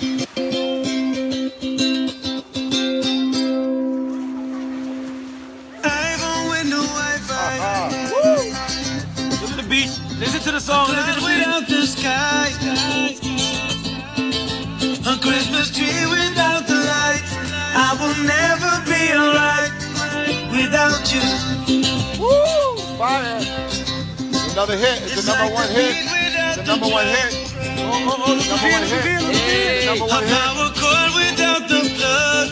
Listen to the beat. Listen the song. Listen to Clouds the beat. without the sky. A Christmas tree without the lights. I will never be alright without you. Fire. Another hit. It's the number one hit. The number one hit. Look Number one hit. Beat. The Number A power cord without the plug.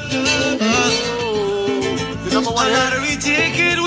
The number A one hit. lottery ticket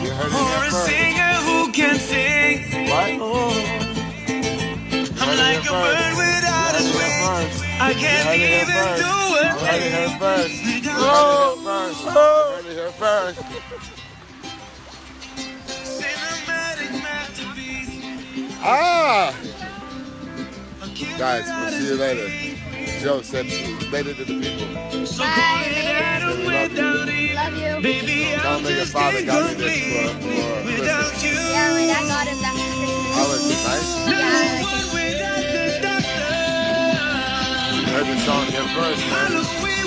here a singer who can sing. What? I'm like a bird without a wing. I can't even do a thing. cinematic masterpiece. Ah! Guys, we'll see you later. Screen. Joe said later to the people. So cold and Adam We love you. Love you. Baby, Tell I'm me your just father got me this incomplete for, for without Christmas. you. Yeah, my dad got him that for Christmas. Oh, is it nice? Yeah, I like it. without the doctor. You heard the song here first, man.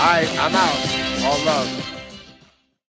You. Alright, I'm out. All love.